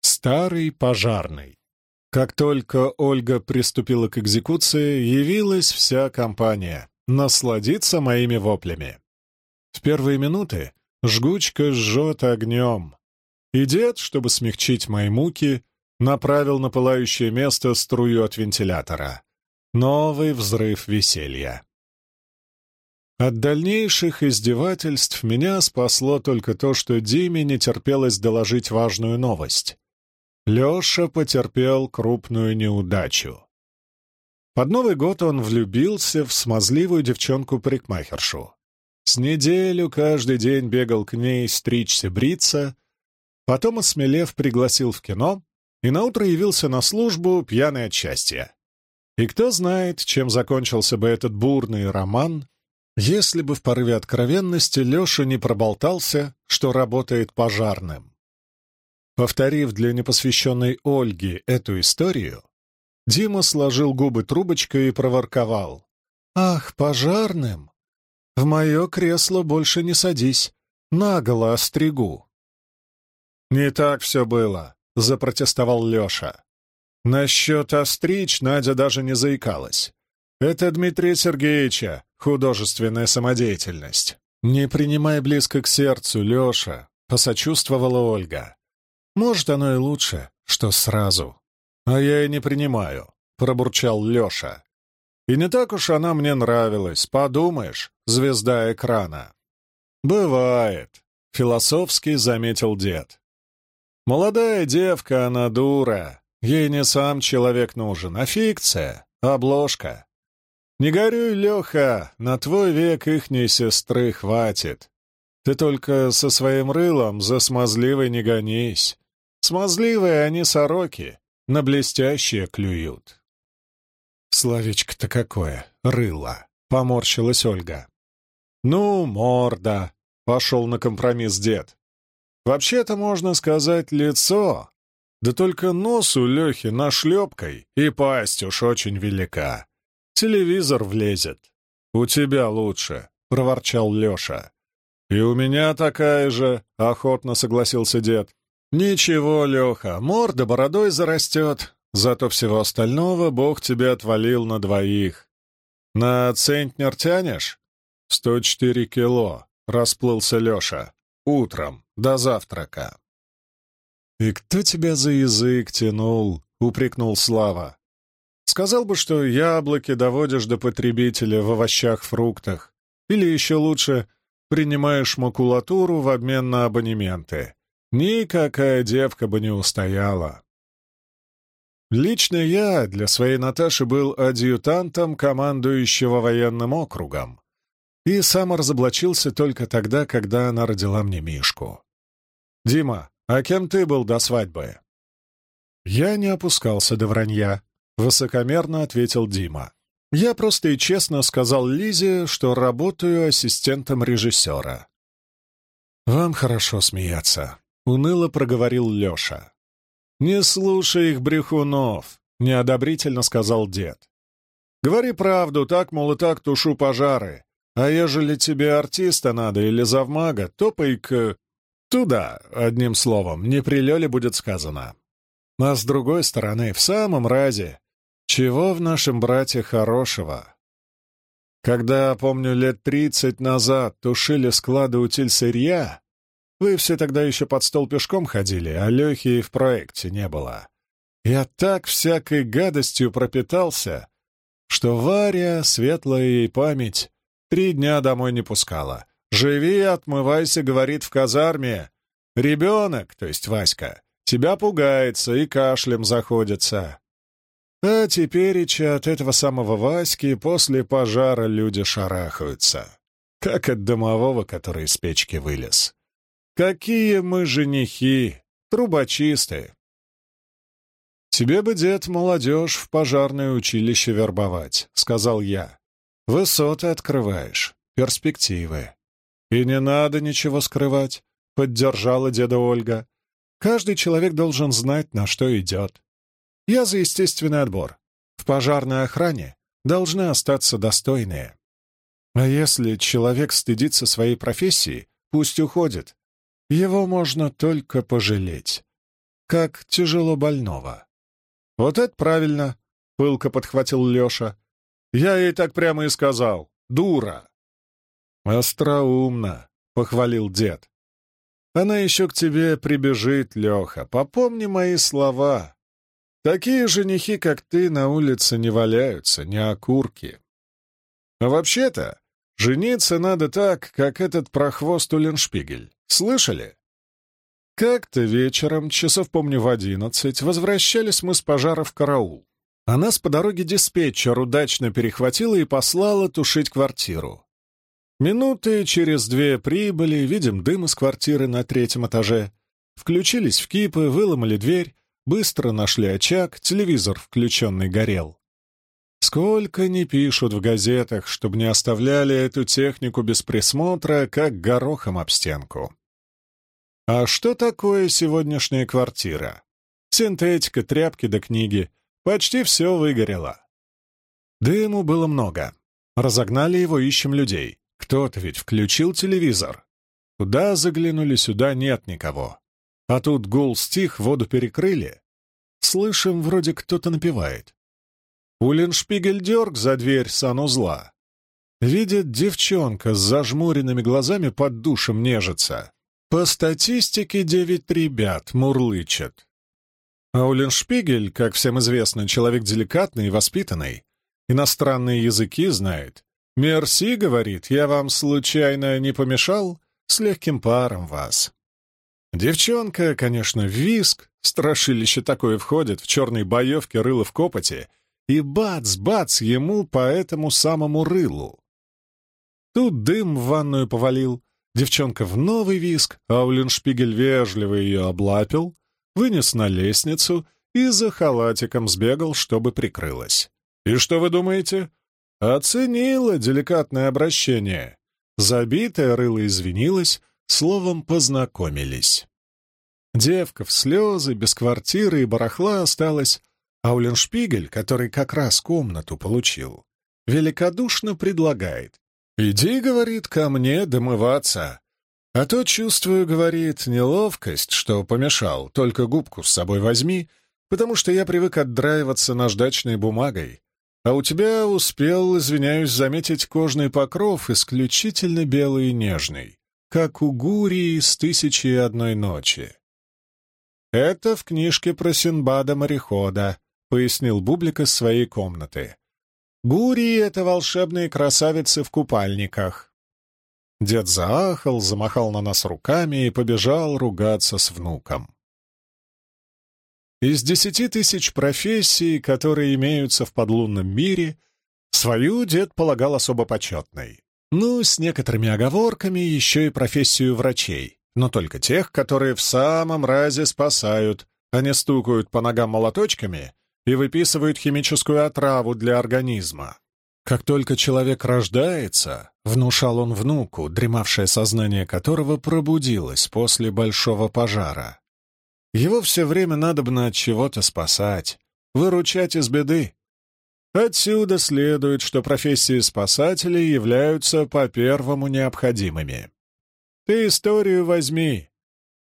Старый пожарный. Как только Ольга приступила к экзекуции, явилась вся компания насладиться моими воплями. В первые минуты жгучка жжет огнем, и дед, чтобы смягчить мои муки, направил на пылающее место струю от вентилятора. Новый взрыв веселья. От дальнейших издевательств меня спасло только то, что Диме не терпелось доложить важную новость. Леша потерпел крупную неудачу. Под Новый год он влюбился в смазливую девчонку-парикмахершу. С неделю каждый день бегал к ней стричься, бриться, потом, осмелев, пригласил в кино и наутро явился на службу пьяный от счастья. И кто знает, чем закончился бы этот бурный роман, если бы в порыве откровенности Леша не проболтался, что работает пожарным. Повторив для непосвященной Ольги эту историю, Дима сложил губы трубочкой и проворковал. «Ах, пожарным! В мое кресло больше не садись, наголо остригу!» «Не так все было», — запротестовал Леша. Насчет остричь Надя даже не заикалась. Это Дмитрия Сергеевича художественная самодеятельность. Не принимай близко к сердцу, Леша, посочувствовала Ольга. Может, оно и лучше, что сразу. А я и не принимаю, пробурчал Леша. И не так уж она мне нравилась, подумаешь, звезда экрана. Бывает, философски заметил дед. Молодая девка, она дура. Ей не сам человек нужен, а фикция, обложка. «Не горюй, Леха, на твой век ихней сестры хватит. Ты только со своим рылом за смазливой не гонись. Смазливые они сороки, на блестящие клюют». «Словечко-то какое, рыло!» — поморщилась Ольга. «Ну, морда!» — пошел на компромисс дед. «Вообще-то можно сказать лицо, да только нос у Лехи нашлепкой, и пасть уж очень велика. Телевизор влезет. У тебя лучше, — проворчал Леша. И у меня такая же, — охотно согласился дед. Ничего, Леха, морда бородой зарастет, зато всего остального Бог тебе отвалил на двоих. На центнер тянешь? Сто четыре кило, — расплылся Леша. Утром, до завтрака. «И кто тебя за язык тянул?» — упрекнул Слава. Сказал бы, что яблоки доводишь до потребителя в овощах, фруктах. Или еще лучше, принимаешь макулатуру в обмен на абонементы. Никакая девка бы не устояла. Лично я для своей Наташи был адъютантом командующего военным округом и сам разоблачился только тогда, когда она родила мне Мишку. «Дима, а кем ты был до свадьбы?» Я не опускался до вранья. Высокомерно ответил Дима. Я просто и честно сказал Лизе, что работаю ассистентом режиссера. «Вам хорошо смеяться», — уныло проговорил Леша. «Не слушай их, брехунов», — неодобрительно сказал дед. «Говори правду, так, мол, и так тушу пожары. А ежели тебе артиста надо или завмага, топай к... туда, одним словом, не при Лёле будет сказано. А с другой стороны, в самом разе, чего в нашем брате хорошего? Когда, помню, лет тридцать назад тушили склады утиль сырья, вы все тогда еще под стол пешком ходили, а Лехи и в проекте не было. Я так всякой гадостью пропитался, что Варя, светлая ей память, три дня домой не пускала. «Живи, отмывайся», — говорит в казарме. Ребенок, то есть Васька, тебя пугается и кашлем заходится. А тепереча от этого самого Васьки после пожара люди шарахаются, как от домового, который из печки вылез. Какие мы женихи, трубочисты! «Тебе бы, дед, молодежь в пожарное училище вербовать», — сказал я. «Высоты открываешь, перспективы». «И не надо ничего скрывать», — поддержала деда Ольга. «Каждый человек должен знать, на что идет. Я за естественный отбор. В пожарной охране должны остаться достойные. А если человек стыдится своей профессии, пусть уходит. Его можно только пожалеть. как тяжело больного. «Вот это правильно!» — пылко подхватил Леша. «Я ей так прямо и сказал. Дура!» «Остроумно!» — похвалил дед. «Она еще к тебе прибежит, Леха. Попомни мои слова. Такие женихи, как ты, на улице не валяются, не окурки. А вообще-то, жениться надо так, как этот прохвост Уленшпигель. Слышали? Как-то вечером, часов, помню, в одиннадцать, возвращались мы с пожара в караул. А нас по дороге диспетчер удачно перехватила и послала тушить квартиру. Минуты через две прибыли, видим дым из квартиры на третьем этаже. Включились в кипы, выломали дверь, быстро нашли очаг, телевизор включенный горел. Сколько не пишут в газетах, чтобы не оставляли эту технику без присмотра, как горохом об стенку. А что такое сегодняшняя квартира? Синтетика, тряпки да книги. Почти все выгорело. Дыму было много. Разогнали его, ищем людей. Кто-то ведь включил телевизор. Туда заглянули, сюда нет никого. А тут гул стих, воду перекрыли. Слышим, вроде кто-то напевает. Улиншпигель дерг за дверь санузла. Видит девчонка с зажмуренными глазами под душем нежится. По статистике девять ребят мурлычат. А Улиншпигель, как всем известно, человек деликатный и воспитанный, иностранные языки знает, «Мерси», — говорит, — «я вам случайно не помешал? С легким паром вас». Девчонка, конечно, виск, страшилище такое входит, в черной боевке рыло в копоте, и бац-бац ему по этому самому рылу. Тут дым в ванную повалил, девчонка в новый виск, а Уллиншпигель вежливо ее облапил, вынес на лестницу и за халатиком сбегал, чтобы прикрылась. И что вы думаете? Оценила деликатное обращение. Забитая рыла извинилась, словом, познакомились. Девка в слезы, без квартиры и барахла осталась, а Уленшпигель, который как раз комнату получил, великодушно предлагает. «Иди, — говорит, — ко мне домываться. А то, чувствую, — говорит, — неловкость, что помешал, только губку с собой возьми, потому что я привык отдраиваться наждачной бумагой, а у тебя успел, извиняюсь, заметить кожный покров исключительно белый и нежный, как у Гурии из «Тысячи и одной ночи». «Это в книжке про Синбада-морехода», — пояснил Бублик из своей комнаты. «Гурии — это волшебные красавицы в купальниках». Дед заахал, замахал на нас руками и побежал ругаться с внуком. Из десяти тысяч профессий, которые имеются в подлунном мире, свою дед полагал особо почетной. Ну, с некоторыми оговорками, еще и профессию врачей, но только тех, которые в самом разе спасают, а не стукают по ногам молоточками и выписывают химическую отраву для организма. Как только человек рождается, внушал он внуку, дремавшее сознание которого пробудилось после большого пожара. Его все время надобно от чего-то спасать, выручать из беды. Отсюда следует, что профессии спасателей являются по-первому необходимыми. Ты историю возьми.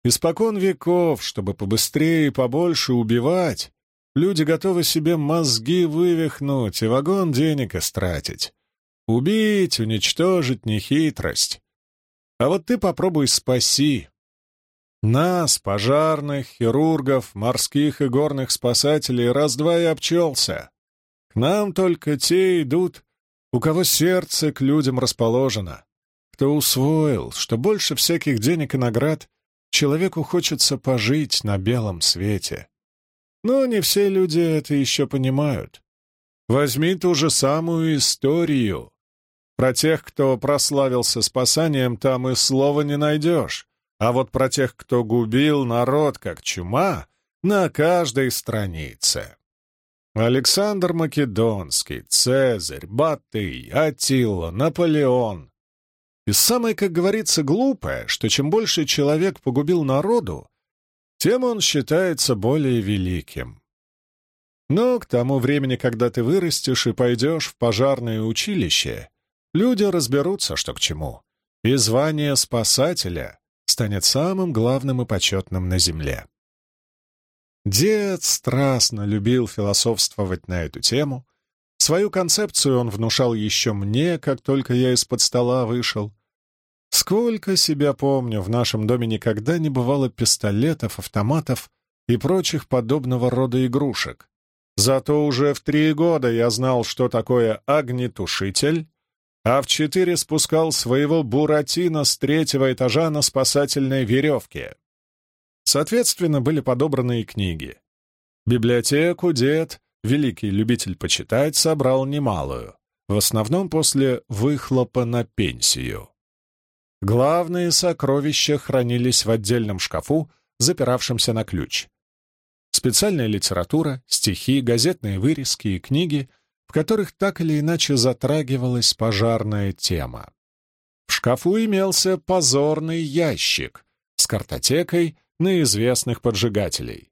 Испокон веков, чтобы побыстрее и побольше убивать, люди готовы себе мозги вывихнуть и вагон денег истратить. Убить, уничтожить — не хитрость. А вот ты попробуй спаси, нас, пожарных, хирургов, морских и горных спасателей, раз-два и обчелся. К нам только те идут, у кого сердце к людям расположено, кто усвоил, что больше всяких денег и наград человеку хочется пожить на белом свете. Но не все люди это еще понимают. Возьми ту же самую историю. Про тех, кто прославился спасанием, там и слова не найдешь. А вот про тех, кто губил народ как чума, на каждой странице. Александр Македонский, Цезарь, Батый, Атилла, Наполеон. И самое, как говорится, глупое, что чем больше человек погубил народу, тем он считается более великим. Но к тому времени, когда ты вырастешь и пойдешь в пожарное училище, люди разберутся, что к чему. И звание спасателя станет самым главным и почетным на Земле. Дед страстно любил философствовать на эту тему. Свою концепцию он внушал еще мне, как только я из-под стола вышел. Сколько себя помню, в нашем доме никогда не бывало пистолетов, автоматов и прочих подобного рода игрушек. Зато уже в три года я знал, что такое огнетушитель, а в четыре спускал своего Буратино с третьего этажа на спасательной веревке. Соответственно, были подобраны и книги. Библиотеку дед, великий любитель почитать, собрал немалую, в основном после выхлопа на пенсию. Главные сокровища хранились в отдельном шкафу, запиравшемся на ключ. Специальная литература, стихи, газетные вырезки и книги, в которых так или иначе затрагивалась пожарная тема. В шкафу имелся позорный ящик с картотекой на известных поджигателей.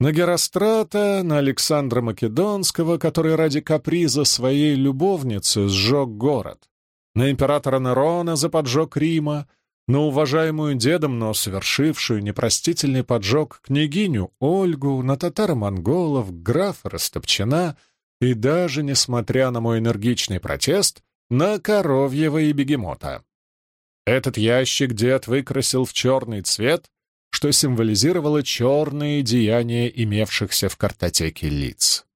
На Герострата, на Александра Македонского, который ради каприза своей любовницы сжег город, на императора Нерона за поджог Рима, на уважаемую дедом, но совершившую непростительный поджог княгиню Ольгу, на татаро-монголов, графа Растопчина и даже, несмотря на мой энергичный протест, на коровьего и бегемота. Этот ящик дед выкрасил в черный цвет, что символизировало черные деяния имевшихся в картотеке лиц.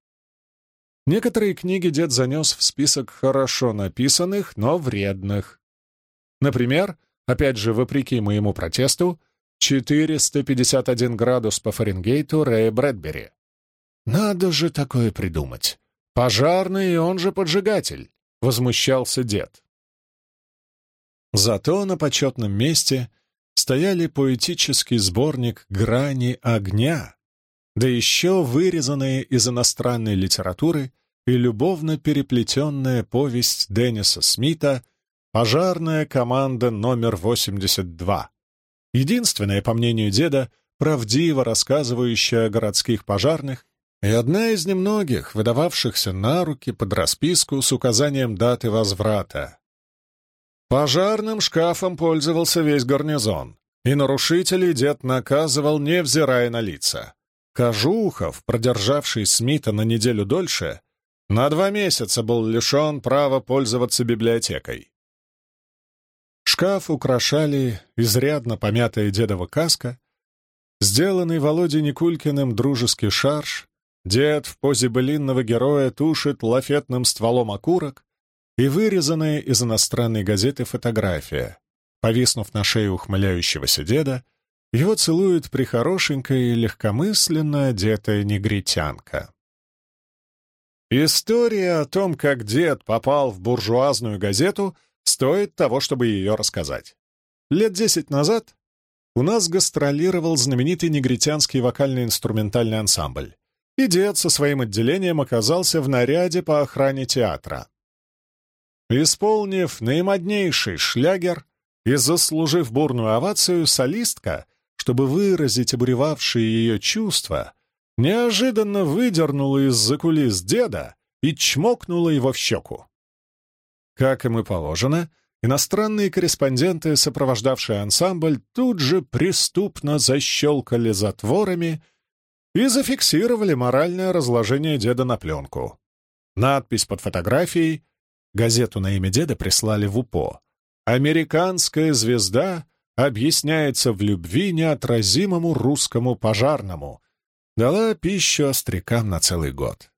Некоторые книги дед занес в список хорошо написанных, но вредных. Например, опять же, вопреки моему протесту, 451 градус по Фаренгейту Рэя Брэдбери. Надо же такое придумать. Пожарный, он же поджигатель, — возмущался дед. Зато на почетном месте стояли поэтический сборник «Грани огня», да еще вырезанные из иностранной литературы и любовно переплетенная повесть Денниса Смита «Пожарная команда номер 82», единственная, по мнению деда, правдиво рассказывающая о городских пожарных и одна из немногих, выдававшихся на руки под расписку с указанием даты возврата. Пожарным шкафом пользовался весь гарнизон, и нарушителей дед наказывал, невзирая на лица. Кожухов, продержавший Смита на неделю дольше, на два месяца был лишен права пользоваться библиотекой. Шкаф украшали изрядно помятая дедова каска, сделанный Володей Никулькиным дружеский шарж, дед в позе былинного героя тушит лафетным стволом окурок, и вырезанная из иностранной газеты фотография. Повиснув на шее ухмыляющегося деда, его целует прихорошенькая и легкомысленно одетая негритянка. История о том, как дед попал в буржуазную газету, стоит того, чтобы ее рассказать. Лет десять назад у нас гастролировал знаменитый негритянский вокально-инструментальный ансамбль, и дед со своим отделением оказался в наряде по охране театра. Исполнив наимоднейший шлягер и заслужив бурную овацию, солистка, чтобы выразить обуревавшие ее чувства, неожиданно выдернула из-за кулис деда и чмокнула его в щеку. Как им и положено, иностранные корреспонденты, сопровождавшие ансамбль, тут же преступно защелкали затворами и зафиксировали моральное разложение деда на пленку. Надпись под фотографией Газету на имя деда прислали в УПО. «Американская звезда объясняется в любви неотразимому русскому пожарному». Дала пищу острякам на целый год.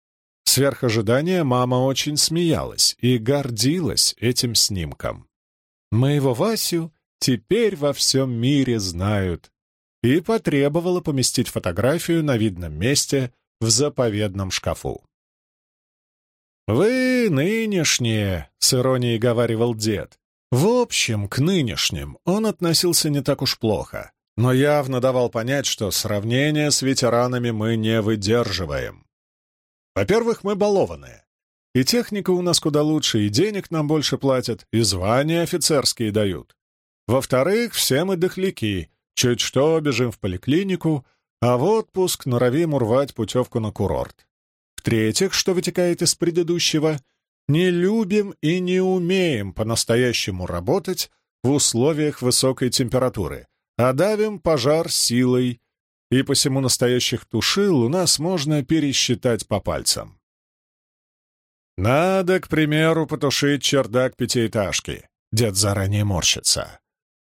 Сверх ожидания мама очень смеялась и гордилась этим снимком. «Моего Васю теперь во всем мире знают», и потребовала поместить фотографию на видном месте в заповедном шкафу. «Вы нынешние», — с иронией говаривал дед. В общем, к нынешним он относился не так уж плохо, но явно давал понять, что сравнение с ветеранами мы не выдерживаем. Во-первых, мы балованные. И техника у нас куда лучше, и денег нам больше платят, и звания офицерские дают. Во-вторых, все мы дохляки, чуть что бежим в поликлинику, а в отпуск норовим урвать путевку на курорт. В-третьих, что вытекает из предыдущего, не любим и не умеем по-настоящему работать в условиях высокой температуры, а давим пожар силой, и посему настоящих тушил у нас можно пересчитать по пальцам. Надо, к примеру, потушить чердак пятиэтажки. Дед заранее морщится.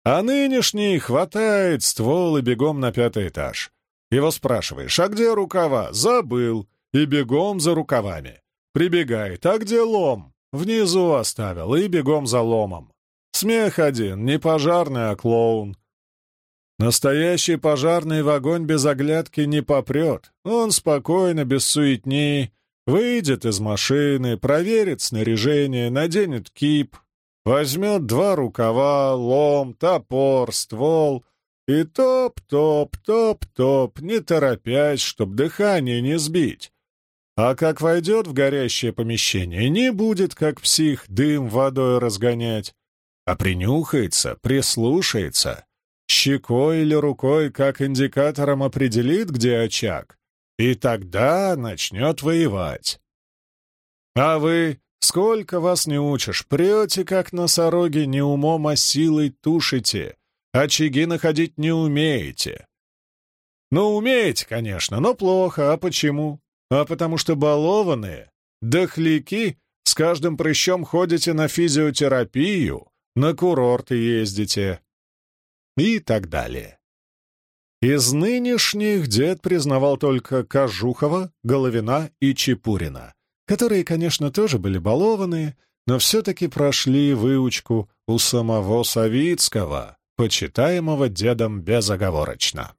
А нынешний хватает ствол и бегом на пятый этаж. Его спрашиваешь, а где рукава? Забыл. И бегом за рукавами. Прибегает, а где лом? Внизу оставил и бегом за ломом. Смех один, не пожарный, а клоун. Настоящий пожарный в огонь без оглядки не попрет. Он спокойно, без суетни, выйдет из машины, проверит снаряжение, наденет кип, возьмет два рукава, лом, топор, ствол и топ-топ-топ-топ, не торопясь, чтоб дыхание не сбить. А как войдет в горящее помещение, не будет, как псих, дым водой разгонять, а принюхается, прислушается, щекой или рукой, как индикатором определит, где очаг, и тогда начнет воевать. А вы, сколько вас не учишь, прете, как носороги, не умом, а силой тушите, очаги находить не умеете. Ну, умеете, конечно, но плохо, а почему? А потому что балованные, дохляки, с каждым прыщом ходите на физиотерапию, на курорты ездите и так далее. Из нынешних дед признавал только Кожухова, Головина и Чепурина, которые, конечно, тоже были балованные, но все-таки прошли выучку у самого Савицкого, почитаемого дедом безоговорочно.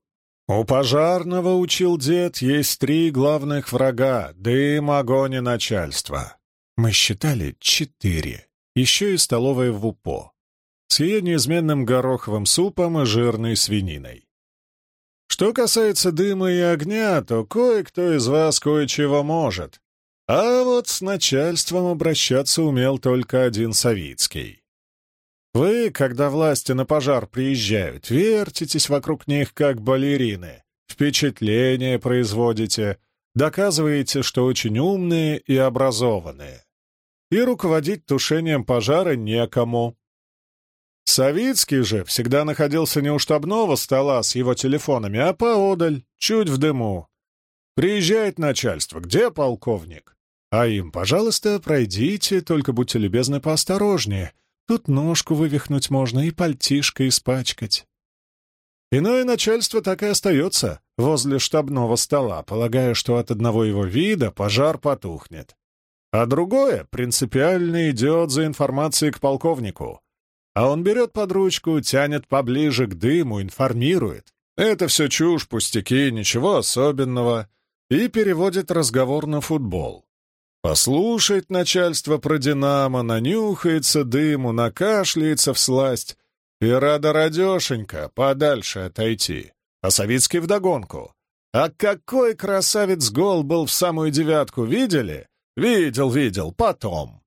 У пожарного, учил дед, есть три главных врага — дым, огонь и начальство. Мы считали четыре, еще и столовая в УПО с ее неизменным гороховым супом и жирной свининой. Что касается дыма и огня, то кое-кто из вас кое-чего может. А вот с начальством обращаться умел только один Савицкий. Вы, когда власти на пожар приезжают, вертитесь вокруг них, как балерины, впечатление производите, доказываете, что очень умные и образованные. И руководить тушением пожара некому. Савицкий же всегда находился не у штабного стола с его телефонами, а поодаль, чуть в дыму. Приезжает начальство. Где полковник? А им, пожалуйста, пройдите, только будьте любезны поосторожнее. Тут ножку вывихнуть можно и пальтишко испачкать. Иное начальство так и остается возле штабного стола, полагая, что от одного его вида пожар потухнет. А другое принципиально идет за информацией к полковнику. А он берет под ручку, тянет поближе к дыму, информирует. Это все чушь, пустяки, ничего особенного. И переводит разговор на футбол. Послушает начальство про «Динамо», нанюхается дыму, накашляется в сласть. И рада радешенька подальше отойти. А Савицкий вдогонку. А какой красавец гол был в самую девятку, видели? Видел, видел, потом.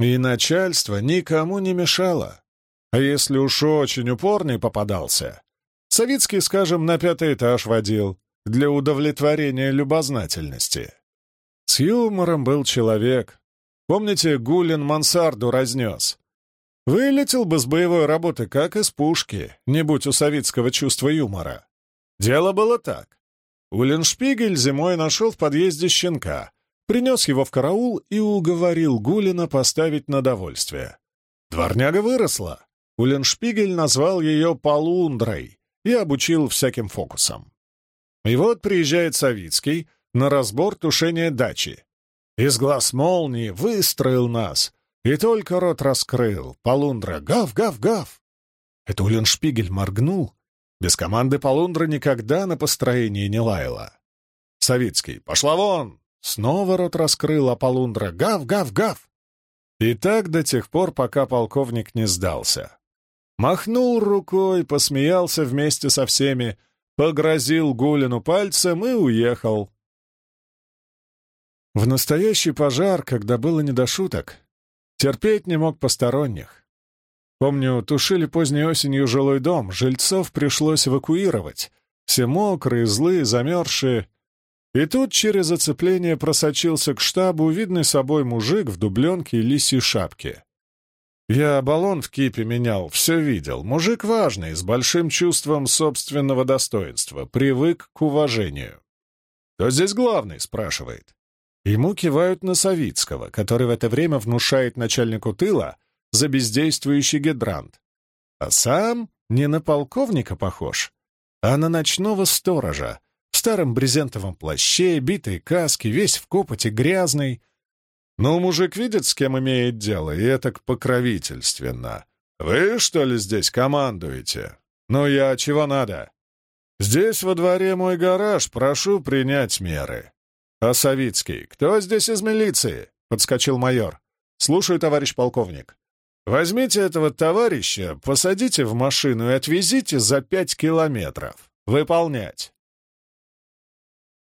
И начальство никому не мешало. А если уж очень упорный попадался, Савицкий, скажем, на пятый этаж водил для удовлетворения любознательности. С юмором был человек. Помните, Гулин мансарду разнес? Вылетел бы с боевой работы, как из пушки, не будь у Савицкого чувства юмора. Дело было так. Уллиншпигель зимой нашел в подъезде щенка, принес его в караул и уговорил Гулина поставить на довольствие. Дворняга выросла. Улленшпигель назвал ее Полундрой и обучил всяким фокусам. И вот приезжает Савицкий на разбор тушения дачи. Из глаз молнии выстроил нас, и только рот раскрыл. Полундра «Гав-гав-гав!» Это Улленшпигель моргнул. Без команды Полундра никогда на построении не лаяла. Савицкий «Пошла вон! Снова рот раскрыл Аполлундра. «Гав, гав, гав!» И так до тех пор, пока полковник не сдался. Махнул рукой, посмеялся вместе со всеми, погрозил Гулину пальцем и уехал. В настоящий пожар, когда было не до шуток, терпеть не мог посторонних. Помню, тушили поздней осенью жилой дом, жильцов пришлось эвакуировать. Все мокрые, злые, замерзшие — и тут через оцепление просочился к штабу видный собой мужик в дубленке и лисьей шапке. Я баллон в кипе менял, все видел. Мужик важный, с большим чувством собственного достоинства, привык к уважению. «Кто здесь главный?» — спрашивает. Ему кивают на Савицкого, который в это время внушает начальнику тыла за бездействующий гидрант. А сам не на полковника похож, а на ночного сторожа, старом брезентовом плаще, битой каске, весь в копоте, грязный, ну, мужик видит, с кем имеет дело, и это покровительственно. Вы, что ли, здесь командуете? Ну, я чего надо? Здесь во дворе мой гараж, прошу принять меры. А Савицкий, кто здесь из милиции? Подскочил майор. Слушаю, товарищ полковник. Возьмите этого товарища, посадите в машину и отвезите за пять километров. Выполнять.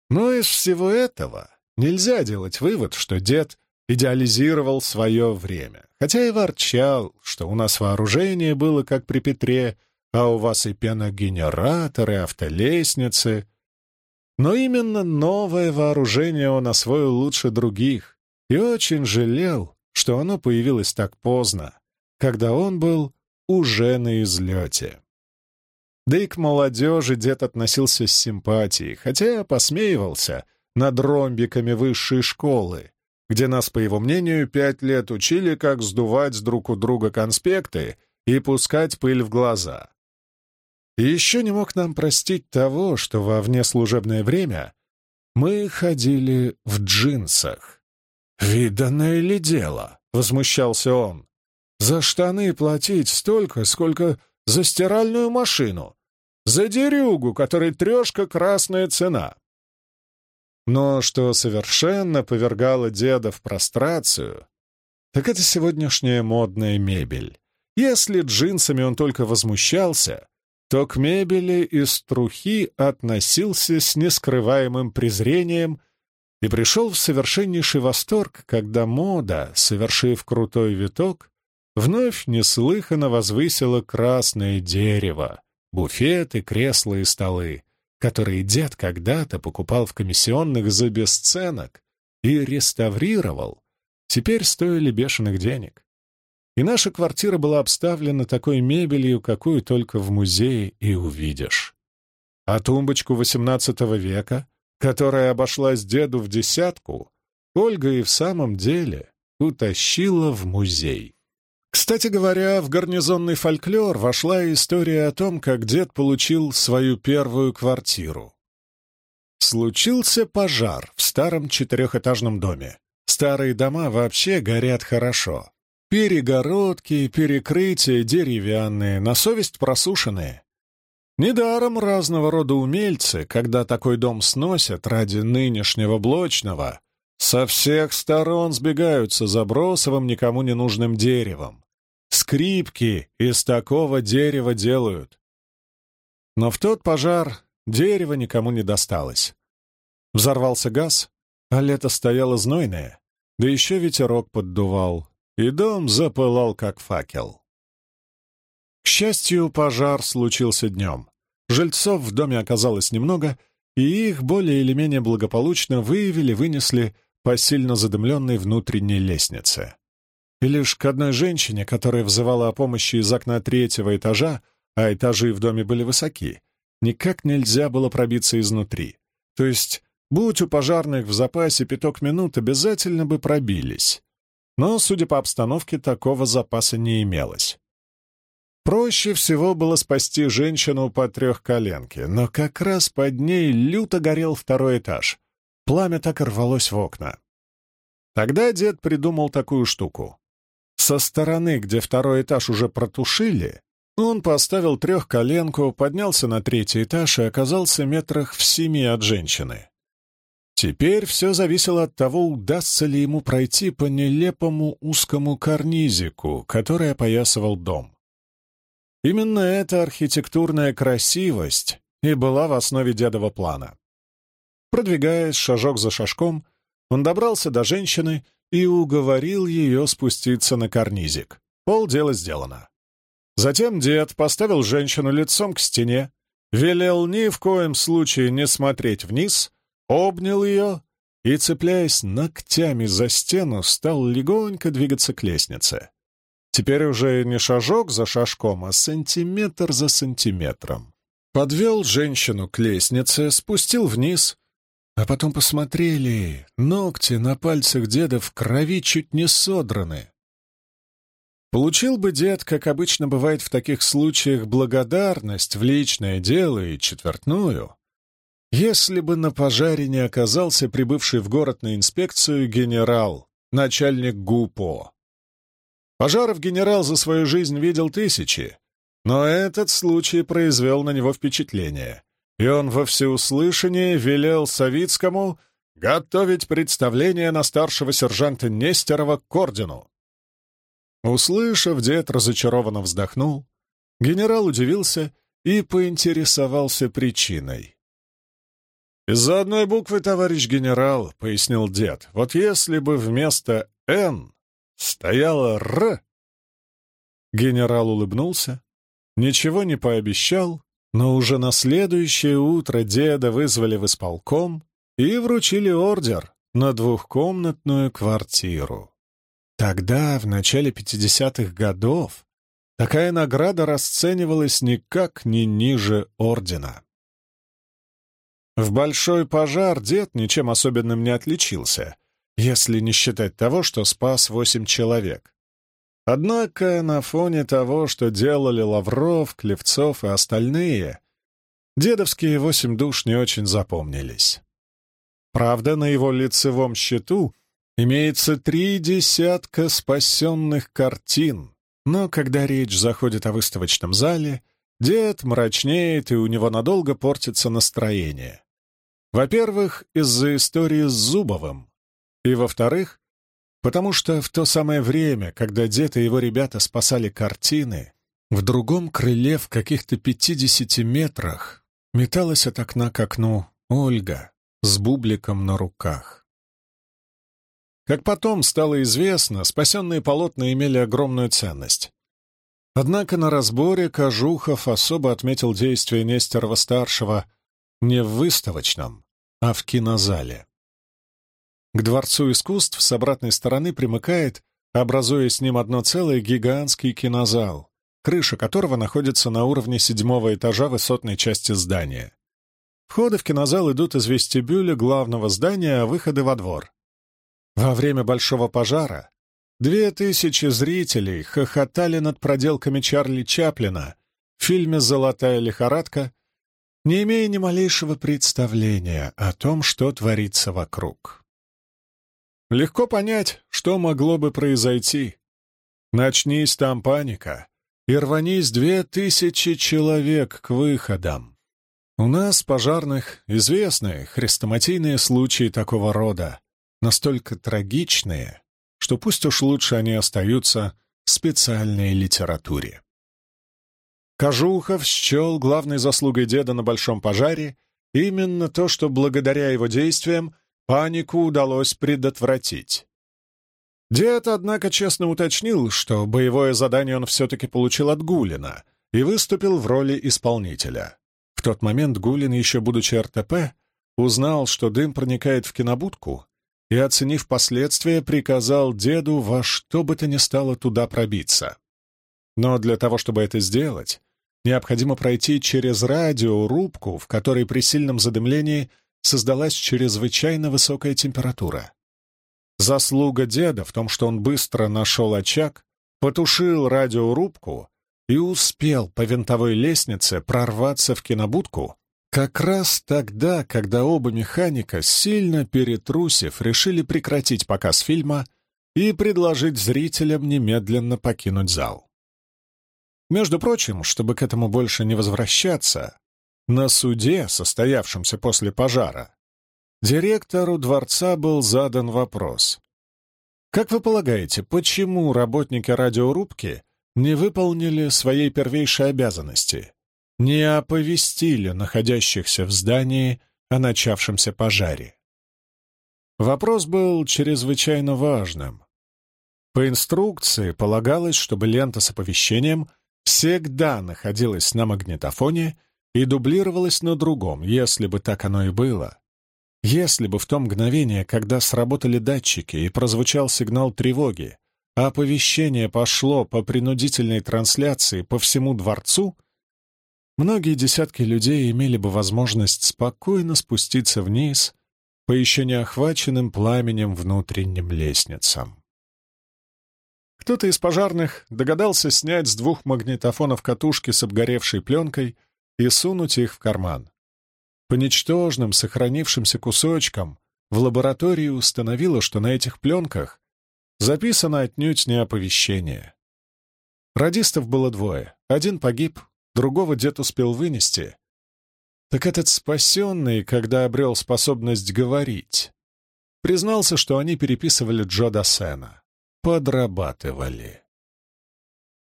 Но из всего этого нельзя делать вывод, что дед идеализировал свое время, хотя и ворчал, что у нас вооружение было как при Петре, а у вас и пеногенераторы, автолестницы. Но именно новое вооружение он освоил лучше других и очень жалел, что оно появилось так поздно, когда он был уже на излете. Да и к молодежи дед относился с симпатией, хотя посмеивался над ромбиками высшей школы, где нас, по его мнению, пять лет учили, как сдувать друг у друга конспекты и пускать пыль в глаза. И еще не мог нам простить того, что во внеслужебное время мы ходили в джинсах. «Виданное ли дело?» — возмущался он. «За штаны платить столько, сколько за стиральную машину, за дерюгу, которой трешка красная цена. Но что совершенно повергало деда в прострацию, так это сегодняшняя модная мебель. Если джинсами он только возмущался, то к мебели из трухи относился с нескрываемым презрением и пришел в совершеннейший восторг, когда мода, совершив крутой виток, вновь неслыханно возвысила красное дерево, буфеты, кресла и столы, которые дед когда-то покупал в комиссионных за бесценок и реставрировал, теперь стоили бешеных денег. И наша квартира была обставлена такой мебелью, какую только в музее и увидишь. А тумбочку XVIII века, которая обошлась деду в десятку, Ольга и в самом деле утащила в музей. Кстати говоря, в гарнизонный фольклор вошла история о том, как дед получил свою первую квартиру. Случился пожар в старом четырехэтажном доме. Старые дома вообще горят хорошо. Перегородки, перекрытия деревянные, на совесть просушенные. Недаром разного рода умельцы, когда такой дом сносят ради нынешнего блочного, со всех сторон сбегаются за бросовым никому не нужным деревом. Скрипки из такого дерева делают. Но в тот пожар дерево никому не досталось. Взорвался газ, а лето стояло знойное, да еще ветерок поддувал, и дом запылал, как факел. К счастью, пожар случился днем. Жильцов в доме оказалось немного, и их более или менее благополучно выявили, вынесли по сильно задымленной внутренней лестнице. И лишь к одной женщине, которая взывала о помощи из окна третьего этажа, а этажи в доме были высоки, никак нельзя было пробиться изнутри. То есть, будь у пожарных в запасе пяток минут, обязательно бы пробились. Но, судя по обстановке, такого запаса не имелось. Проще всего было спасти женщину по трехколенке, но как раз под ней люто горел второй этаж. Пламя так рвалось в окна. Тогда дед придумал такую штуку. Со стороны, где второй этаж уже протушили, он поставил трехколенку, поднялся на третий этаж и оказался метрах в семи от женщины. Теперь все зависело от того, удастся ли ему пройти по нелепому узкому карнизику, который опоясывал дом. Именно эта архитектурная красивость и была в основе дедова плана. Продвигаясь шажок за шажком, он добрался до женщины и уговорил ее спуститься на карнизик. Полдела сделано. Затем дед поставил женщину лицом к стене, велел ни в коем случае не смотреть вниз, обнял ее и, цепляясь ногтями за стену, стал легонько двигаться к лестнице. Теперь уже не шажок за шажком, а сантиметр за сантиметром. Подвел женщину к лестнице, спустил вниз, а потом посмотрели, ногти на пальцах деда в крови чуть не содраны. Получил бы дед, как обычно бывает в таких случаях, благодарность в личное дело и четвертную, если бы на пожаре не оказался прибывший в город на инспекцию генерал, начальник ГУПО. Пожаров генерал за свою жизнь видел тысячи, но этот случай произвел на него впечатление, и он во всеуслышание велел Савицкому готовить представление на старшего сержанта Нестерова к ордену. Услышав, дед разочарованно вздохнул, генерал удивился и поинтересовался причиной. «Из-за одной буквы, товарищ генерал», — пояснил дед, — «вот если бы вместо «Н» стояло «Р», Генерал улыбнулся, ничего не пообещал, но уже на следующее утро деда вызвали в исполком и вручили ордер на двухкомнатную квартиру. Тогда, в начале 50-х годов, такая награда расценивалась никак не ниже ордена. В большой пожар дед ничем особенным не отличился, если не считать того, что спас восемь человек. Однако на фоне того, что делали Лавров, Клевцов и остальные, дедовские восемь душ не очень запомнились. Правда, на его лицевом счету Имеется три десятка спасенных картин, но когда речь заходит о выставочном зале, дед мрачнеет, и у него надолго портится настроение. Во-первых, из-за истории с Зубовым, и во-вторых, потому что в то самое время, когда дед и его ребята спасали картины, в другом крыле в каких-то пятидесяти метрах металась от окна к окну Ольга с бубликом на руках. Как потом стало известно, спасенные полотна имели огромную ценность. Однако на разборе Кожухов особо отметил действие Нестерова-старшего не в выставочном, а в кинозале. К Дворцу искусств с обратной стороны примыкает, образуя с ним одно целое, гигантский кинозал, крыша которого находится на уровне седьмого этажа высотной части здания. Входы в кинозал идут из вестибюля главного здания, а выходы во двор. Во время большого пожара две тысячи зрителей хохотали над проделками Чарли Чаплина в фильме «Золотая лихорадка», не имея ни малейшего представления о том, что творится вокруг. Легко понять, что могло бы произойти. Начнись там паника, и рванись две тысячи человек к выходам. У нас, пожарных, известны хрестоматийные случаи такого рода, настолько трагичные, что пусть уж лучше они остаются в специальной литературе. Кожухов счел главной заслугой деда на большом пожаре именно то, что благодаря его действиям панику удалось предотвратить. Дед, однако, честно уточнил, что боевое задание он все-таки получил от Гулина и выступил в роли исполнителя. В тот момент Гулин, еще будучи РТП, узнал, что дым проникает в кинобудку и, оценив последствия, приказал деду во что бы то ни стало туда пробиться. Но для того, чтобы это сделать, необходимо пройти через радиорубку, в которой при сильном задымлении создалась чрезвычайно высокая температура. Заслуга деда в том, что он быстро нашел очаг, потушил радиорубку и успел по винтовой лестнице прорваться в кинобудку, как раз тогда, когда оба механика, сильно перетрусив, решили прекратить показ фильма и предложить зрителям немедленно покинуть зал. Между прочим, чтобы к этому больше не возвращаться, на суде, состоявшемся после пожара, директору дворца был задан вопрос. Как вы полагаете, почему работники радиорубки не выполнили своей первейшей обязанности не оповестили находящихся в здании о начавшемся пожаре. Вопрос был чрезвычайно важным. По инструкции полагалось, чтобы лента с оповещением всегда находилась на магнитофоне и дублировалась на другом, если бы так оно и было. Если бы в то мгновение, когда сработали датчики и прозвучал сигнал тревоги, а оповещение пошло по принудительной трансляции по всему дворцу, многие десятки людей имели бы возможность спокойно спуститься вниз по еще не охваченным пламенем внутренним лестницам. Кто-то из пожарных догадался снять с двух магнитофонов катушки с обгоревшей пленкой и сунуть их в карман. По ничтожным, сохранившимся кусочкам в лаборатории установила, что на этих пленках записано отнюдь не оповещение. Радистов было двое. Один погиб, другого дед успел вынести. Так этот спасенный, когда обрел способность говорить, признался, что они переписывали Джо Дассена. Подрабатывали.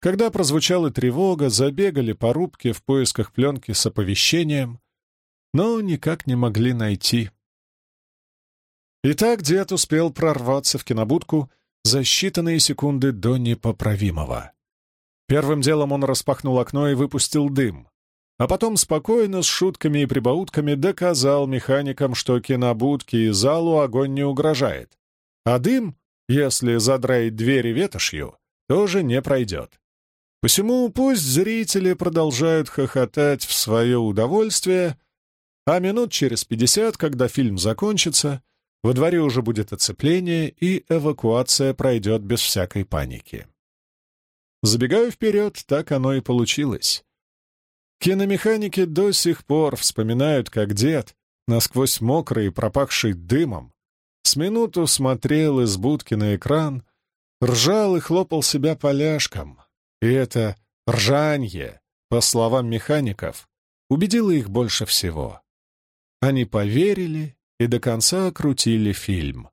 Когда прозвучала тревога, забегали по рубке в поисках пленки с оповещением, но никак не могли найти. Итак, дед успел прорваться в кинобудку за считанные секунды до непоправимого. Первым делом он распахнул окно и выпустил дым, а потом спокойно, с шутками и прибаутками доказал механикам, что кинобудке и залу огонь не угрожает, а дым, если задраить двери ветошью, тоже не пройдет. Посему пусть зрители продолжают хохотать в свое удовольствие, а минут через пятьдесят, когда фильм закончится, во дворе уже будет оцепление, и эвакуация пройдет без всякой паники. Забегаю вперед, так оно и получилось. Киномеханики до сих пор вспоминают, как дед, насквозь мокрый и пропахший дымом, с минуту смотрел из будки на экран, ржал и хлопал себя поляшком. И это ржанье, по словам механиков, убедило их больше всего. Они поверили и до конца крутили фильм,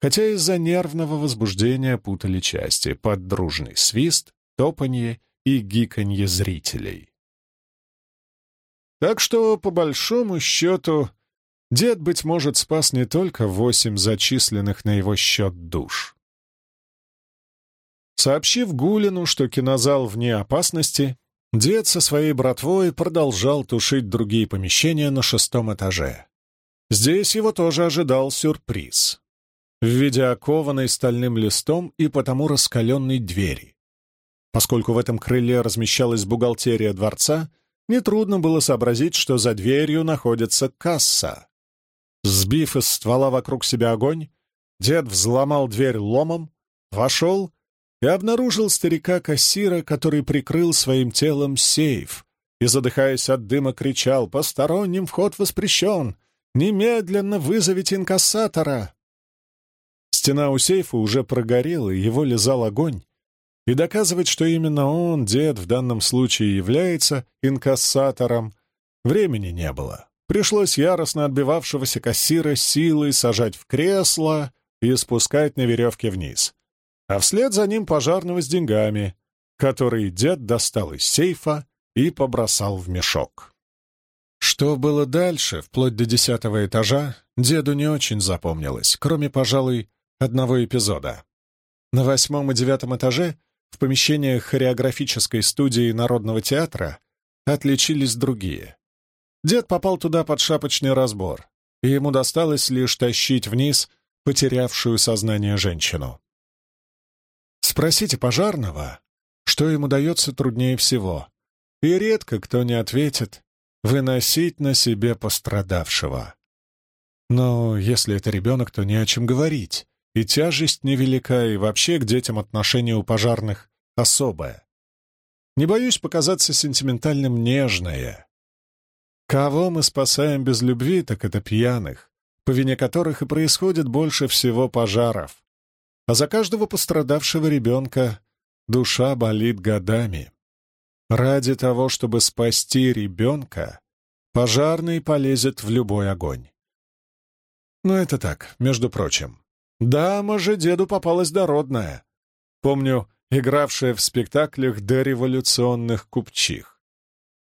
хотя из-за нервного возбуждения путали части под дружный свист, топанье и гиканье зрителей. Так что, по большому счету, дед, быть может, спас не только восемь зачисленных на его счет душ. Сообщив Гулину, что кинозал вне опасности, дед со своей братвой продолжал тушить другие помещения на шестом этаже. Здесь его тоже ожидал сюрприз в виде окованной стальным листом и потому раскаленной двери. Поскольку в этом крыле размещалась бухгалтерия дворца, нетрудно было сообразить, что за дверью находится касса. Сбив из ствола вокруг себя огонь, дед взломал дверь ломом, вошел и обнаружил старика-кассира, который прикрыл своим телом сейф и, задыхаясь от дыма, кричал «Посторонним вход воспрещен! Немедленно вызовите инкассатора!» Стена у сейфа уже прогорела, его лизал огонь, и доказывать, что именно он, дед, в данном случае является инкассатором, времени не было. Пришлось яростно отбивавшегося кассира силой сажать в кресло и спускать на веревке вниз. А вслед за ним пожарного с деньгами, который дед достал из сейфа и побросал в мешок. Что было дальше, вплоть до десятого этажа, деду не очень запомнилось, кроме, пожалуй, одного эпизода. На восьмом и девятом этаже, в помещениях хореографической студии Народного театра, отличились другие. Дед попал туда под шапочный разбор, и ему досталось лишь тащить вниз потерявшую сознание женщину. Спросите пожарного, что ему дается труднее всего, и редко кто не ответит, выносить на себе пострадавшего. Но если это ребенок, то не о чем говорить, и тяжесть невелика, и вообще к детям отношение у пожарных особое. Не боюсь показаться сентиментальным нежное. Кого мы спасаем без любви, так это пьяных, по вине которых и происходит больше всего пожаров. А за каждого пострадавшего ребенка душа болит годами. Ради того, чтобы спасти ребенка, пожарный полезет в любой огонь. Но это так, между прочим. Дама же деду попалась дородная. Помню, игравшая в спектаклях дореволюционных купчих.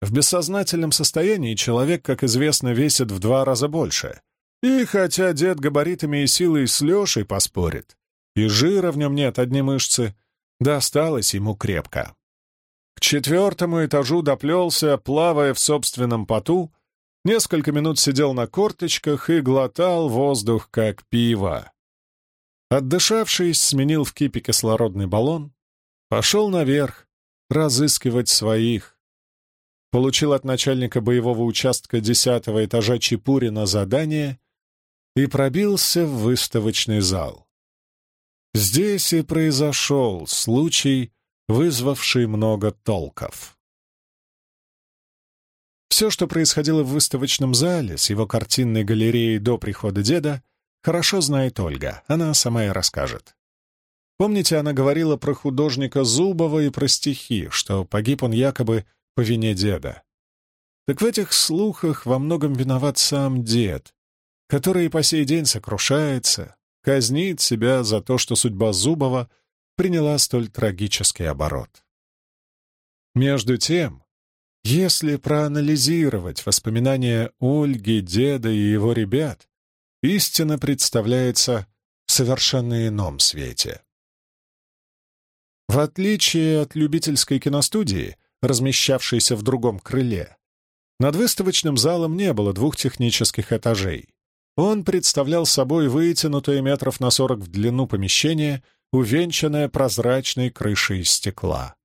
В бессознательном состоянии человек, как известно, весит в два раза больше. И хотя дед габаритами и силой с Лешей поспорит, и жира в нем нет, одни мышцы, досталось ему крепко четвертому этажу доплелся, плавая в собственном поту, несколько минут сидел на корточках и глотал воздух, как пиво. Отдышавшись, сменил в кипе кислородный баллон, пошел наверх разыскивать своих. Получил от начальника боевого участка десятого этажа Чепурина задание и пробился в выставочный зал. Здесь и произошел случай, вызвавший много толков. Все, что происходило в выставочном зале с его картинной галереей до прихода деда, хорошо знает Ольга, она сама и расскажет. Помните, она говорила про художника Зубова и про стихи, что погиб он якобы по вине деда. Так в этих слухах во многом виноват сам дед, который и по сей день сокрушается, казнит себя за то, что судьба Зубова приняла столь трагический оборот. Между тем, если проанализировать воспоминания Ольги, деда и его ребят, истина представляется в совершенно ином свете. В отличие от любительской киностудии, размещавшейся в другом крыле, над выставочным залом не было двух технических этажей. Он представлял собой вытянутое метров на сорок в длину помещение, увенчанное прозрачной крышей из стекла.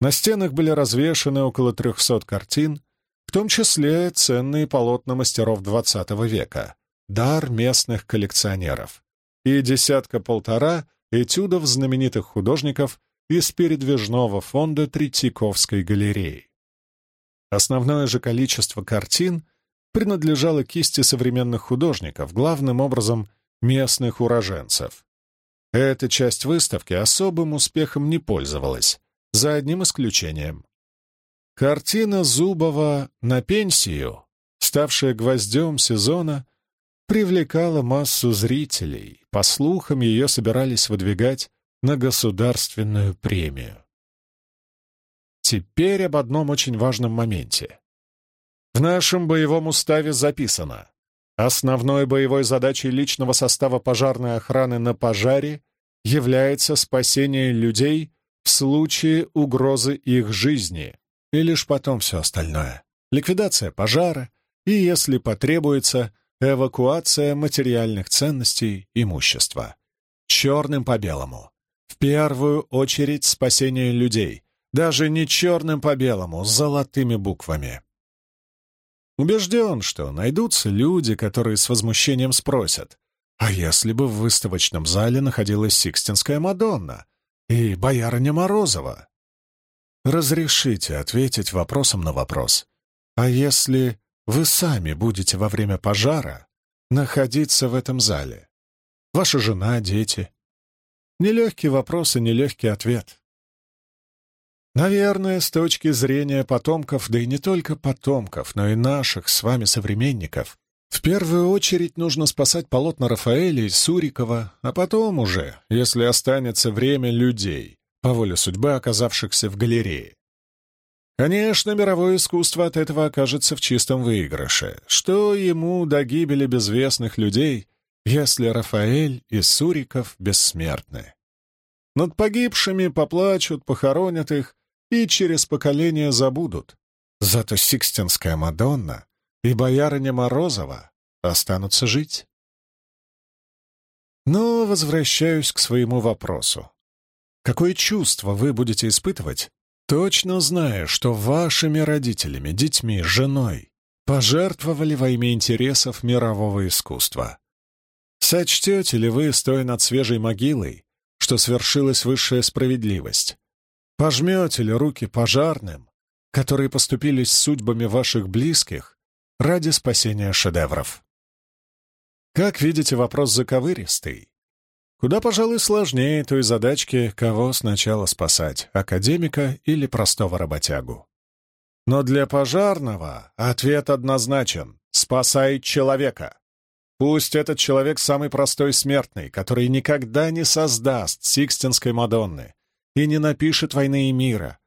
На стенах были развешаны около трехсот картин, в том числе ценные полотна мастеров XX века, дар местных коллекционеров, и десятка-полтора этюдов знаменитых художников из передвижного фонда Третьяковской галереи. Основное же количество картин принадлежало кисти современных художников, главным образом местных уроженцев. Эта часть выставки особым успехом не пользовалась, за одним исключением. Картина Зубова «На пенсию», ставшая гвоздем сезона, привлекала массу зрителей. По слухам, ее собирались выдвигать на государственную премию. Теперь об одном очень важном моменте. В нашем боевом уставе записано Основной боевой задачей личного состава пожарной охраны на пожаре является спасение людей в случае угрозы их жизни, и лишь потом все остальное. Ликвидация пожара и, если потребуется, эвакуация материальных ценностей, имущества. Черным по белому. В первую очередь спасение людей. Даже не черным по белому, золотыми буквами. Убежден, что найдутся люди, которые с возмущением спросят, а если бы в выставочном зале находилась Сикстинская Мадонна, и боярыня Морозова. Разрешите ответить вопросом на вопрос. А если вы сами будете во время пожара находиться в этом зале? Ваша жена, дети? Нелегкий вопрос и нелегкий ответ. Наверное, с точки зрения потомков, да и не только потомков, но и наших с вами современников, в первую очередь нужно спасать полотна Рафаэля и Сурикова, а потом уже, если останется время людей, по воле судьбы оказавшихся в галерее. Конечно, мировое искусство от этого окажется в чистом выигрыше. Что ему до гибели безвестных людей, если Рафаэль и Суриков бессмертны? Над погибшими поплачут, похоронят их и через поколение забудут. Зато Сикстинская Мадонна и боярыня Морозова останутся жить. Но возвращаюсь к своему вопросу. Какое чувство вы будете испытывать, точно зная, что вашими родителями, детьми, женой пожертвовали во имя интересов мирового искусства? Сочтете ли вы, стоя над свежей могилой, что свершилась высшая справедливость? Пожмете ли руки пожарным, которые поступились судьбами ваших близких ради спасения шедевров. Как видите, вопрос заковыристый. Куда, пожалуй, сложнее той задачки, кого сначала спасать, академика или простого работягу. Но для пожарного ответ однозначен — спасай человека. Пусть этот человек самый простой смертный, который никогда не создаст Сикстинской Мадонны и не напишет «Войны и мира»,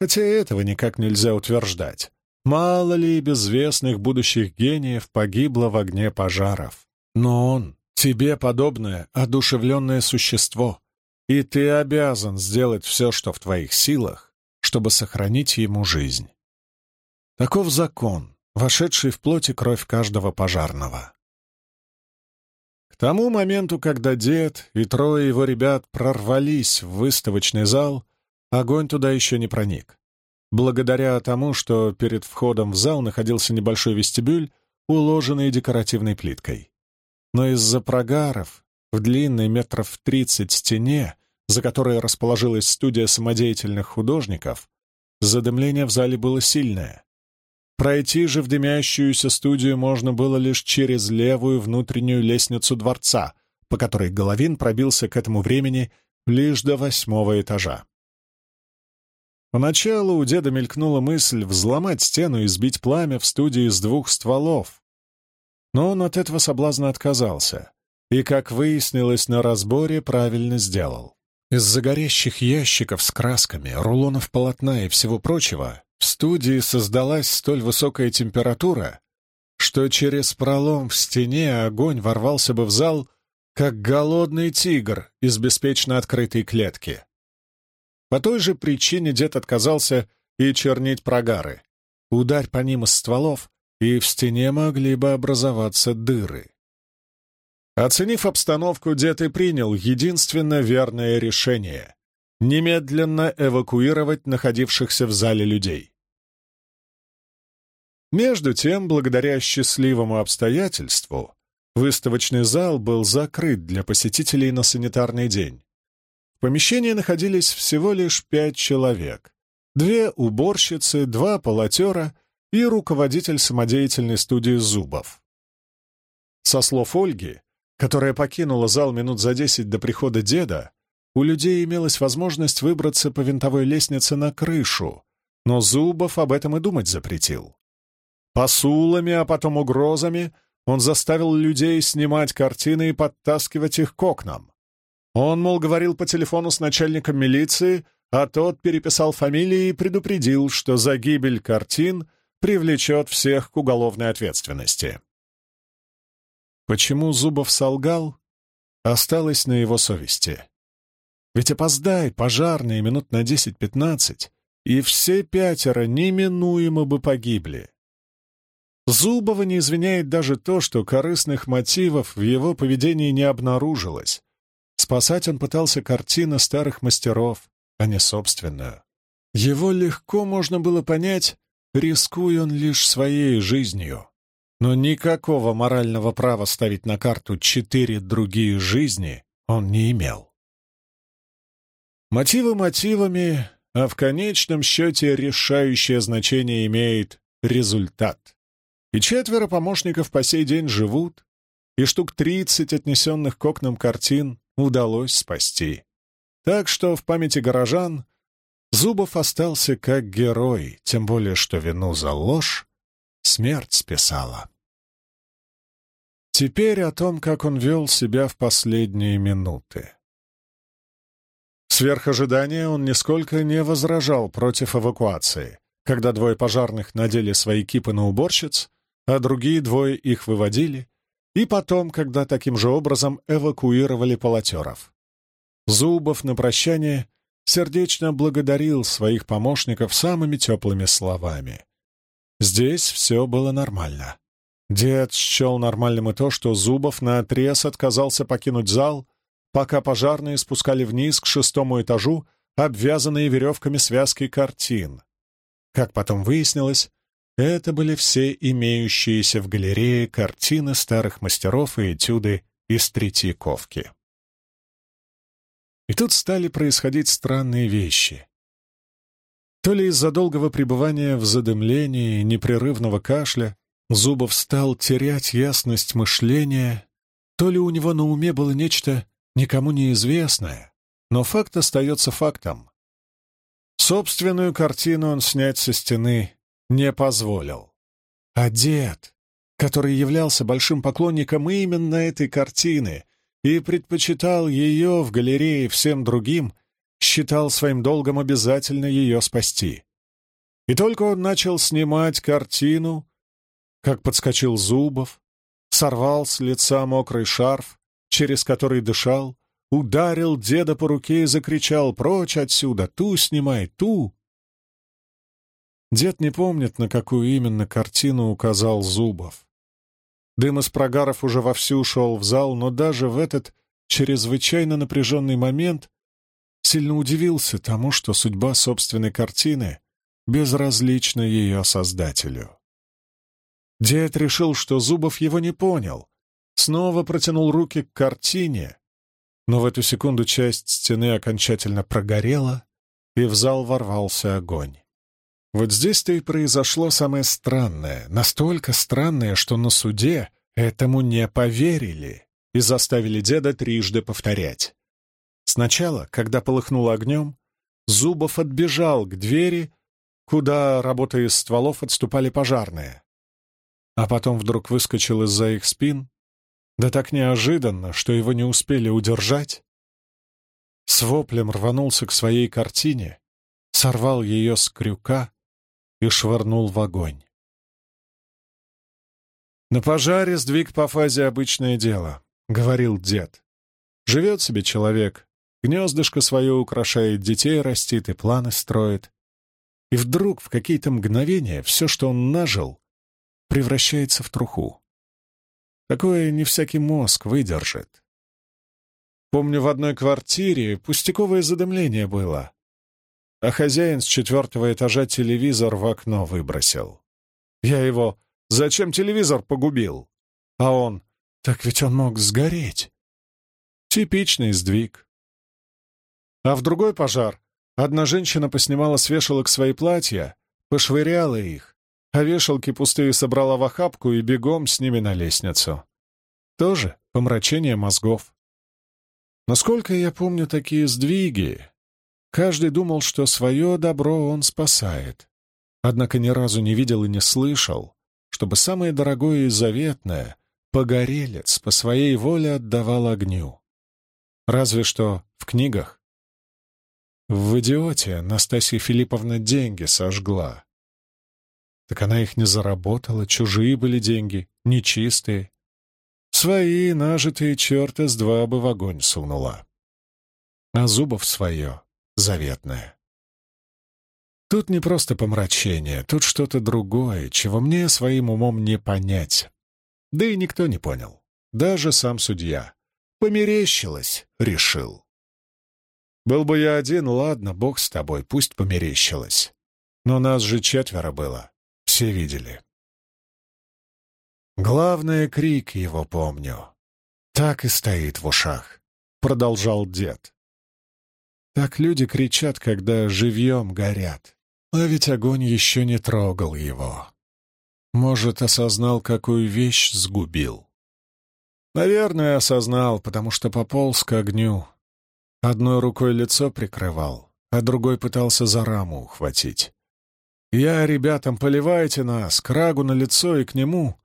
хотя этого никак нельзя утверждать. Мало ли безвестных будущих гениев погибло в огне пожаров. Но он, тебе подобное, одушевленное существо, и ты обязан сделать все, что в твоих силах, чтобы сохранить ему жизнь. Таков закон, вошедший в плоть и кровь каждого пожарного. К тому моменту, когда дед и трое его ребят прорвались в выставочный зал, огонь туда еще не проник. Благодаря тому, что перед входом в зал находился небольшой вестибюль, уложенный декоративной плиткой. Но из-за прогаров в длинной метров тридцать стене, за которой расположилась студия самодеятельных художников, задымление в зале было сильное. Пройти же в дымящуюся студию можно было лишь через левую внутреннюю лестницу дворца, по которой Головин пробился к этому времени лишь до восьмого этажа. Поначалу у деда мелькнула мысль взломать стену и сбить пламя в студии с двух стволов. Но он от этого соблазна отказался и, как выяснилось на разборе, правильно сделал. Из-за горящих ящиков с красками, рулонов полотна и всего прочего в студии создалась столь высокая температура, что через пролом в стене огонь ворвался бы в зал, как голодный тигр из беспечно открытой клетки. По той же причине дед отказался и чернить прогары. Ударь по ним из стволов, и в стене могли бы образоваться дыры. Оценив обстановку, дед и принял единственно верное решение немедленно эвакуировать находившихся в зале людей. Между тем, благодаря счастливому обстоятельству, выставочный зал был закрыт для посетителей на санитарный день. В помещении находились всего лишь пять человек. Две уборщицы, два полотера и руководитель самодеятельной студии зубов. Со слов Ольги, которая покинула зал минут за десять до прихода деда, у людей имелась возможность выбраться по винтовой лестнице на крышу, но Зубов об этом и думать запретил. Посулами, а потом угрозами он заставил людей снимать картины и подтаскивать их к окнам. Он, мол, говорил по телефону с начальником милиции, а тот переписал фамилии и предупредил, что за гибель картин привлечет всех к уголовной ответственности. Почему Зубов солгал, осталось на его совести. Ведь опоздай пожарные минут на десять-пятнадцать, и все пятеро неминуемо бы погибли. Зубова не извиняет даже то, что корыстных мотивов в его поведении не обнаружилось. Спасать он пытался картины старых мастеров, а не собственную. Его легко можно было понять, рискуя он лишь своей жизнью. Но никакого морального права ставить на карту четыре другие жизни он не имел. Мотивы мотивами, а в конечном счете решающее значение имеет результат. И четверо помощников по сей день живут, и штук тридцать отнесенных к окнам картин удалось спасти. Так что в памяти горожан Зубов остался как герой, тем более что вину за ложь смерть списала. Теперь о том, как он вел себя в последние минуты. Сверх ожидания он нисколько не возражал против эвакуации, когда двое пожарных надели свои кипы на уборщиц, а другие двое их выводили, и потом, когда таким же образом эвакуировали полотеров. Зубов на прощание сердечно благодарил своих помощников самыми теплыми словами. Здесь все было нормально. Дед счел нормальным и то, что Зубов наотрез отказался покинуть зал пока пожарные спускали вниз к шестому этажу обвязанные веревками связки картин. Как потом выяснилось, это были все имеющиеся в галерее картины старых мастеров и этюды из Третьяковки. И тут стали происходить странные вещи. То ли из-за долгого пребывания в задымлении и непрерывного кашля Зубов стал терять ясность мышления, то ли у него на уме было нечто никому неизвестное, но факт остается фактом. Собственную картину он снять со стены не позволил. А дед, который являлся большим поклонником именно этой картины и предпочитал ее в галерее всем другим, считал своим долгом обязательно ее спасти. И только он начал снимать картину, как подскочил Зубов, сорвал с лица мокрый шарф через который дышал, ударил деда по руке и закричал «Прочь отсюда! Ту снимай! Ту!» Дед не помнит, на какую именно картину указал Зубов. Дым из прогаров уже вовсю шел в зал, но даже в этот чрезвычайно напряженный момент сильно удивился тому, что судьба собственной картины безразлична ее создателю. Дед решил, что Зубов его не понял, снова протянул руки к картине, но в эту секунду часть стены окончательно прогорела, и в зал ворвался огонь. Вот здесь-то и произошло самое странное, настолько странное, что на суде этому не поверили и заставили деда трижды повторять. Сначала, когда полыхнуло огнем, Зубов отбежал к двери, куда, работая из стволов, отступали пожарные. А потом вдруг выскочил из-за их спин, да так неожиданно, что его не успели удержать. С воплем рванулся к своей картине, сорвал ее с крюка и швырнул в огонь. «На пожаре сдвиг по фазе — обычное дело», — говорил дед. «Живет себе человек, гнездышко свое украшает, детей растит и планы строит. И вдруг в какие-то мгновения все, что он нажил, превращается в труху. Такое не всякий мозг выдержит. Помню, в одной квартире пустяковое задымление было, а хозяин с четвертого этажа телевизор в окно выбросил. Я его «Зачем телевизор погубил?» А он «Так ведь он мог сгореть». Типичный сдвиг. А в другой пожар одна женщина поснимала с вешалок свои платья, пошвыряла их, а вешалки пустые собрала в охапку и бегом с ними на лестницу. Тоже помрачение мозгов. Насколько я помню такие сдвиги, Каждый думал, что свое добро он спасает. Однако ни разу не видел и не слышал, чтобы самое дорогое и заветное погорелец по своей воле отдавал огню. Разве что в книгах. В «Идиоте» Настасья Филипповна деньги сожгла. Так она их не заработала, чужие были деньги, нечистые. Свои, нажитые черта с два бы в огонь сунула. А Зубов свое заветное. Тут не просто помрачение, тут что-то другое, чего мне своим умом не понять. Да и никто не понял, даже сам судья. Померещилось, решил. Был бы я один, ладно, бог с тобой, пусть померещилось. Но нас же четверо было, все видели. Главное, крик его помню. Так и стоит в ушах, — продолжал дед. Так люди кричат, когда живьем горят. А ведь огонь еще не трогал его. Может, осознал, какую вещь сгубил. Наверное, осознал, потому что пополз к огню. Одной рукой лицо прикрывал, а другой пытался за раму ухватить. Я ребятам, поливайте нас, крагу на лицо и к нему.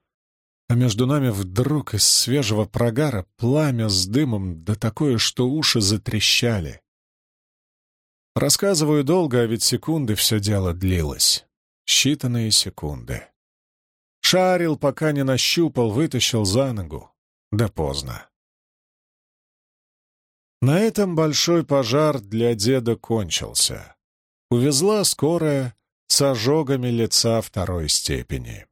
А между нами вдруг из свежего прогара пламя с дымом, да такое, что уши затрещали. Рассказываю долго, а ведь секунды все дело длилось. Считанные секунды. Шарил, пока не нащупал, вытащил за ногу. Да поздно. На этом большой пожар для деда кончился. Увезла скорая с ожогами лица второй степени.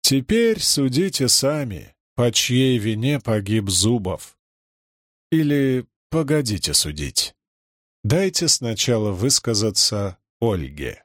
Теперь судите сами, по чьей вине погиб Зубов. Или погодите судить. Дайте сначала высказаться Ольге.